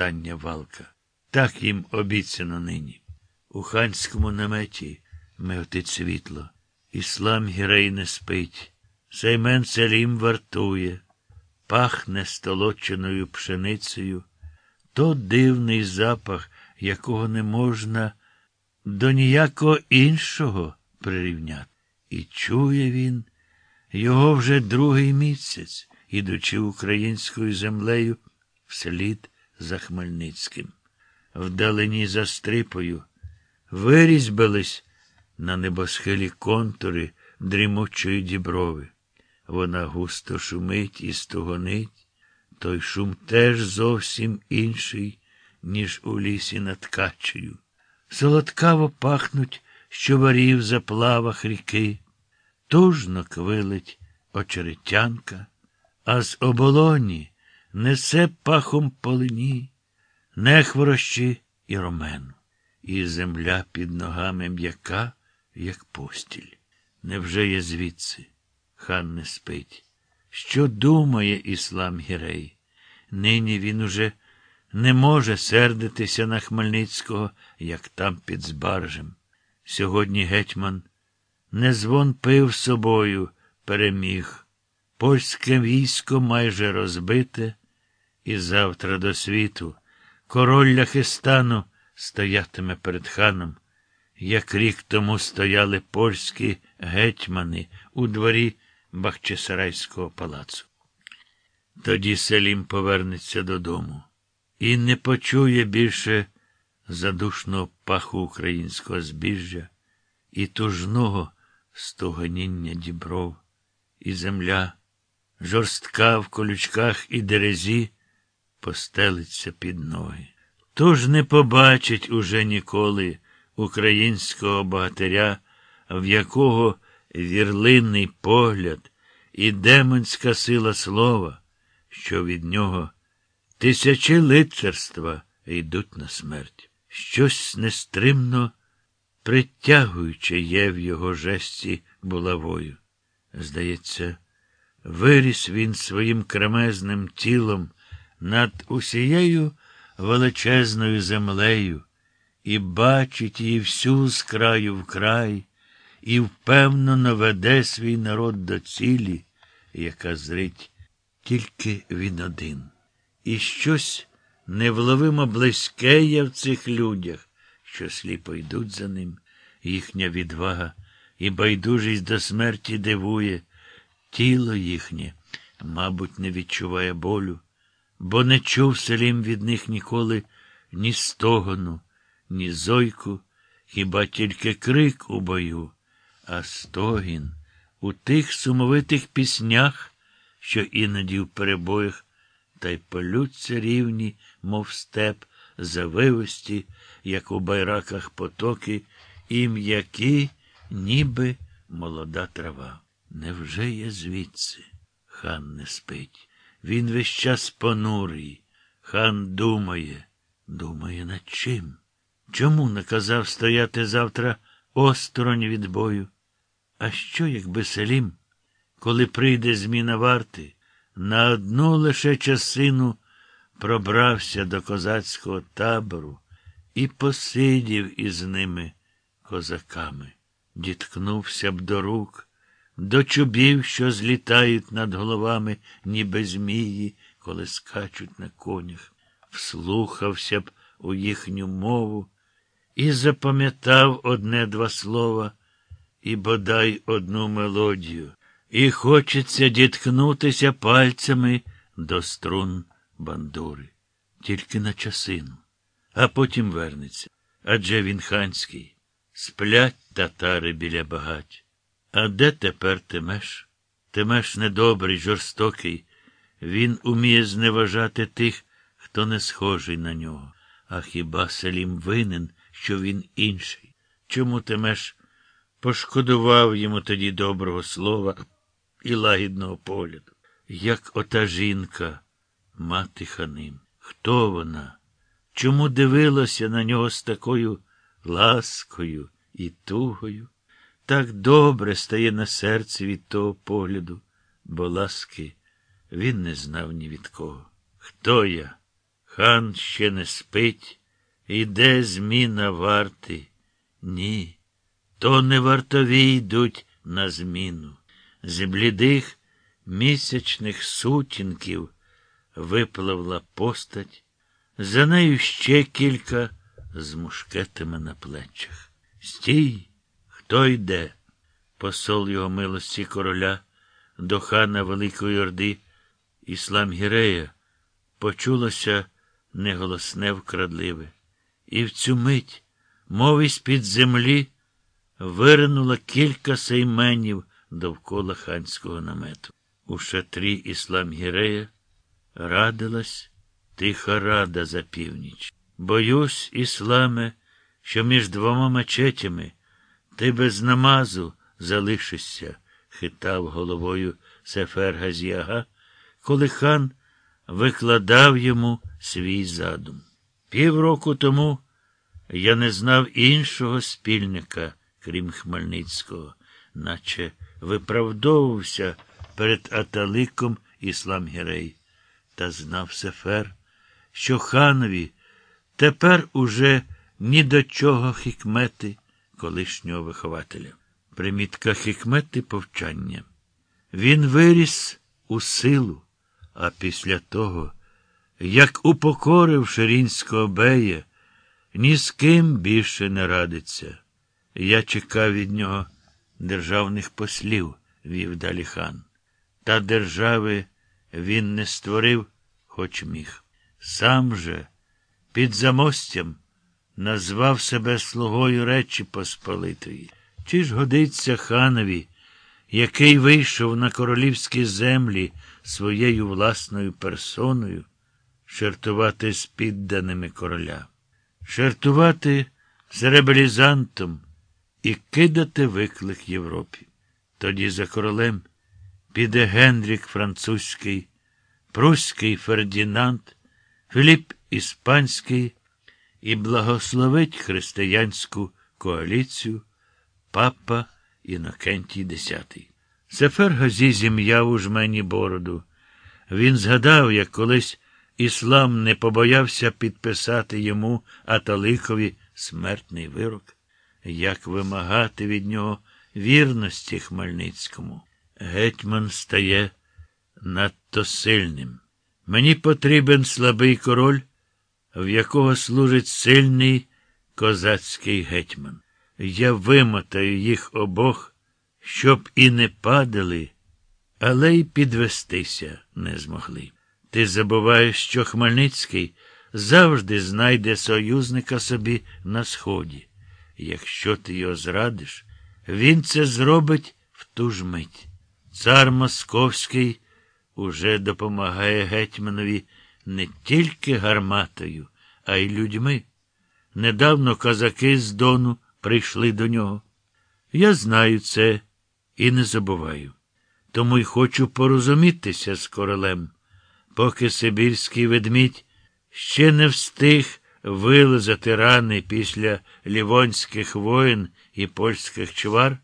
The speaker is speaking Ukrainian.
Тання валка. Так їм обіцяно нині. У ханському наметі мевтить світло. Іслам гірей не спить. Сеймен Селім вартує, пахне столоченою пшеницею. То дивний запах, якого не можна до ніякого іншого прирівняти. І чує він його вже другий місяць, ідучи українською землею вслід за Хмельницьким. Вдалині за стрипою вирізьбились на небосхилі контури дрімучої діброви. Вона густо шумить і стогонить, той шум теж зовсім інший, ніж у лісі над Качею. Солодкаво пахнуть щоварів за плавах ріки, тужно квилить очеретянка, а з оболоні несе пахом полині, нехворощі і ромену, і земля під ногами м'яка, як постіль. Невже є звідси? Хан не спить. Що думає іслам Гірей? Нині він уже не може сердитися на Хмельницького, як там під Збаржем. Сьогодні гетьман не звон пив собою, переміг. Польське військо майже розбите, і завтра до світу король Ляхистану стоятиме перед ханом, як рік тому стояли польські гетьмани у дворі Бахчисарайського палацу. Тоді Селім повернеться додому і не почує більше задушного паху українського збіжжя і тужного стогоніння дібров, і земля, жорстка в колючках і дерезі, постелиться під ноги. Тож не побачить уже ніколи українського богатиря, в якого вірлинний погляд і демонська сила слова, що від нього тисячі лицарства йдуть на смерть. Щось нестримно притягуюче є в його жесті булавою. Здається, виріс він своїм кремезним тілом над усією величезною землею і бачить її всю з краю в край, і впевнено веде свій народ до цілі, яка зрить тільки він один. І щось невловимо близьке є в цих людях, що сліпо йдуть за ним, їхня відвага і байдужість до смерті дивує, тіло їхнє, мабуть, не відчуває болю, бо не чув селім від них ніколи ні стогону, ні зойку, хіба тільки крик у бою, а стогін у тих сумовитих піснях, що іноді в перебоях полються рівні, мов степ, завивисті, як у байраках потоки, і м'які, ніби молода трава. Невже є звідси? Хан не спить. Він весь час понурий. Хан думає, думає над чим? Чому наказав стояти завтра осторонь від бою? А що, якби Селім, коли прийде зміна варти, на одну лише часину пробрався до козацького табору і посидів із ними, козаками, діткнувся б до рук, до чубів, що злітають над головами, ніби змії, коли скачуть на конях, вслухався б у їхню мову і запам'ятав одне два слова і бодай одну мелодію. І хочеться діткнутися пальцями до струн бандури, тільки на часину, а потім вернеться. Адже він ханський. Сплять татари біля багать. А де тепер Тимеш? Тимеш недобрий, жорстокий. Він уміє зневажати тих, хто не схожий на нього. А хіба Селім винен, що він інший? Чому Тимеш пошкодував йому тоді доброго слова і лагідного погляду? Як ота жінка, мати ханим? Хто вона? Чому дивилася на нього з такою ласкою і тугою? Так добре стає на серці від того погляду, бо ласки він не знав ні від кого. Хто я? Хан ще не спить, іде зміна варти. Ні, то не вартові йдуть на зміну. З блідих місячних сутінків випливла постать, за нею ще кілька з мушкетами на плечах. Стій, хто йде? Посол його милості короля до хана Великої Орди, Іслам Гірея, почулося неголосне вкрадливе. І в цю мить, мов із під землі, виринуло кілька сейменів довкола ханського намету. У шатрі Іслам Гірея радилась тиха рада за північ. Боюсь, ісламе, що між двома мечетями ти без намазу залишишся, хитав головою Сефер Газіага, коли хан викладав йому свій задум. Півроку тому я не знав іншого спільника, крім Хмельницького, наче виправдовувався перед Аталиком Іслам Гірей, та знав Сефер, що ханові тепер уже ні до чого хікмети колишнього вихователя. Примітка хікмети повчання. Він виріс у силу, а після того, як упокорив Ширінського бея, ні з ким більше не радиться. Я чекав від нього державних послів, вів далі хан. Та держави він не створив, хоч міг. Сам же під замостям назвав себе слугою Речі Посполитої. Чи ж годиться ханові, який вийшов на королівські землі своєю власною персоною, шертувати з підданими короля, шертувати з ребелізантом і кидати виклик Європі. Тоді за королем піде Генрік Французький, Пруський Фердінанд, Філіп Іспанський і благословить християнську коаліцію папа Інокентій X. Сефер Газі зім'яв у жмені бороду. Він згадав, як колись іслам не побоявся підписати йому Аталикові смертний вирок, як вимагати від нього вірності Хмельницькому. Гетьман стає надто сильним. Мені потрібен слабий король, в якого служить сильний козацький гетьман. Я вимотаю їх обох, щоб і не падали, але й підвестися не змогли. Ти забуваєш, що Хмельницький завжди знайде союзника собі на сході. Якщо ти його зрадиш, він це зробить в ту ж мить. Цар Московський уже допомагає гетьманові не тільки гарматою, а й людьми. Недавно козаки з Дону прийшли до нього. Я знаю це і не забуваю. Тому й хочу порозумітися з королем, поки Сибірський ведмідь ще не встиг вилизати рани після лівонських воїн і польських чвар.